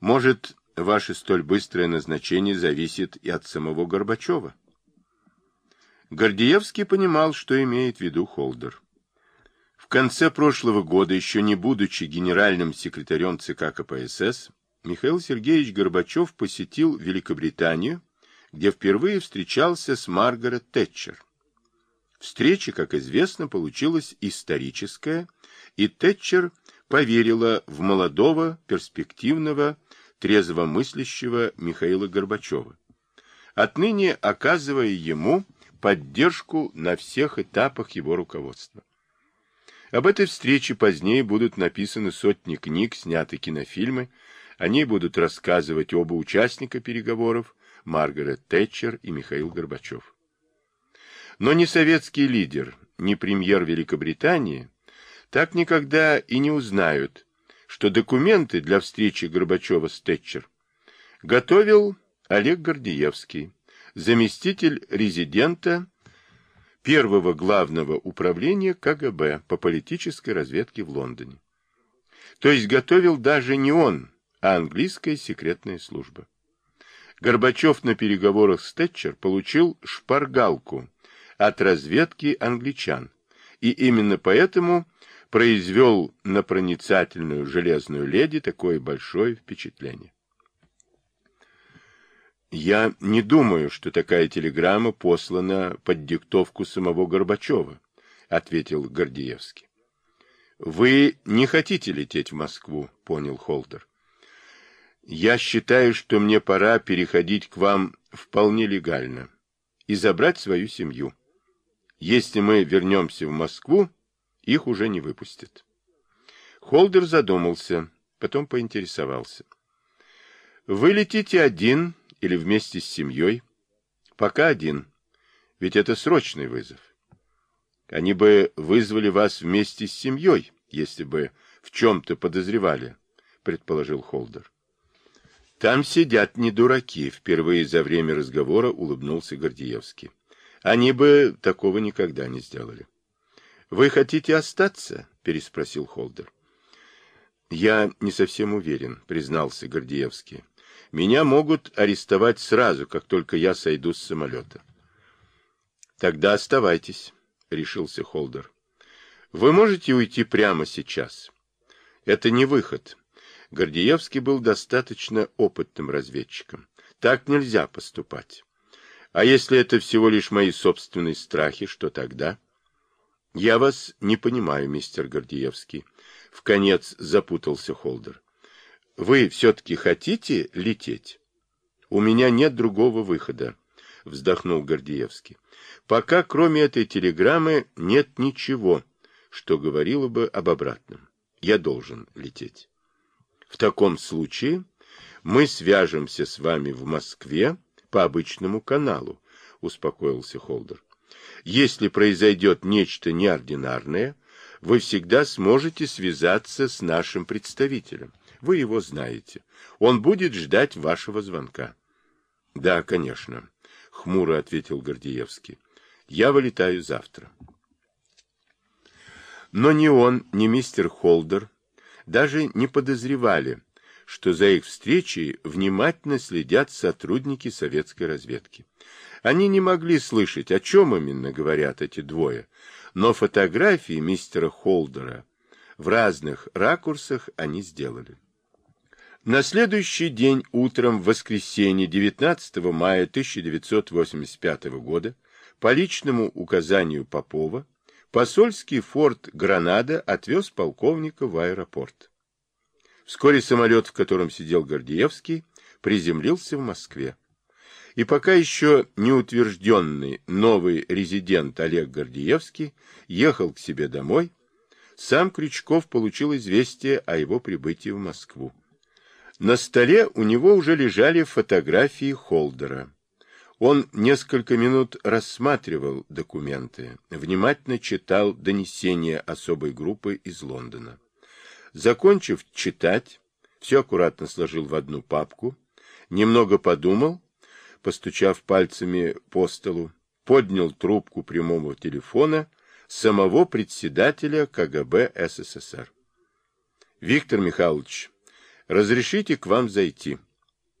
Может, ваше столь быстрое назначение зависит и от самого Горбачева? Гордеевский понимал, что имеет в виду Холдер. В конце прошлого года, еще не будучи генеральным секретарем ЦК КПСС, Михаил Сергеевич Горбачев посетил Великобританию, где впервые встречался с Маргарет Тэтчер. Встреча, как известно, получилась историческая, и Тэтчер поверила в молодого, перспективного, трезвомыслящего Михаила Горбачева, отныне оказывая ему поддержку на всех этапах его руководства. Об этой встрече позднее будут написаны сотни книг, сняты кинофильмы, о ней будут рассказывать оба участника переговоров, Маргарет Тэтчер и Михаил Горбачев. Но ни советский лидер, ни премьер Великобритании так никогда и не узнают, что документы для встречи Горбачева с Тэтчер готовил Олег Гордеевский, заместитель резидента первого главного управления КГБ по политической разведке в Лондоне. То есть готовил даже не он, а английская секретная служба. Горбачев на переговорах с Тэтчер получил шпаргалку от разведки англичан, и именно поэтому произвел на проницательную железную леди такое большое впечатление. Я не думаю, что такая телеграмма послана под диктовку самого Горбачева, ответил Гордеевский. Вы не хотите лететь в Москву, понял Холдер. Я считаю, что мне пора переходить к вам вполне легально и забрать свою семью. Если мы вернемся в Москву, их уже не выпустят. Холдер задумался, потом поинтересовался. Вы летите один или вместе с семьей? Пока один, ведь это срочный вызов. Они бы вызвали вас вместе с семьей, если бы в чем-то подозревали, предположил Холдер. Там сидят не дураки, впервые за время разговора улыбнулся Гордеевский. Они бы такого никогда не сделали. Вы хотите остаться? переспросил Холдер. Я не совсем уверен, признался Гордеевский. Меня могут арестовать сразу, как только я сойду с самолета. Тогда оставайтесь, решился Холдер. Вы можете уйти прямо сейчас. Это не выход. Гордеевский был достаточно опытным разведчиком. Так нельзя поступать. А если это всего лишь мои собственные страхи, что тогда? Я вас не понимаю, мистер Гордеевский. В конец запутался Холдер. Вы все-таки хотите лететь? У меня нет другого выхода, вздохнул Гордеевский. Пока кроме этой телеграммы нет ничего, что говорило бы об обратном. Я должен лететь. В таком случае мы свяжемся с вами в Москве по обычному каналу, успокоился Холдер. Если произойдет нечто неординарное, вы всегда сможете связаться с нашим представителем. Вы его знаете. Он будет ждать вашего звонка. — Да, конечно, — хмуро ответил Гордеевский. — Я вылетаю завтра. Но ни он, ни мистер Холдер даже не подозревали, что за их встречей внимательно следят сотрудники советской разведки. Они не могли слышать, о чем именно говорят эти двое, но фотографии мистера Холдера в разных ракурсах они сделали. На следующий день утром в воскресенье 19 мая 1985 года по личному указанию Попова посольский форт Гранада отвез полковника в аэропорт. Вскоре самолет, в котором сидел Гордеевский, приземлился в Москве. И пока еще не утвержденный новый резидент Олег Гордеевский ехал к себе домой, сам Крючков получил известие о его прибытии в Москву. На столе у него уже лежали фотографии Холдера. Он несколько минут рассматривал документы, внимательно читал донесения особой группы из Лондона. Закончив читать, все аккуратно сложил в одну папку, немного подумал, постучав пальцами по столу, поднял трубку прямого телефона самого председателя КГБ СССР. Виктор Михайлович, Разрешите к вам зайти.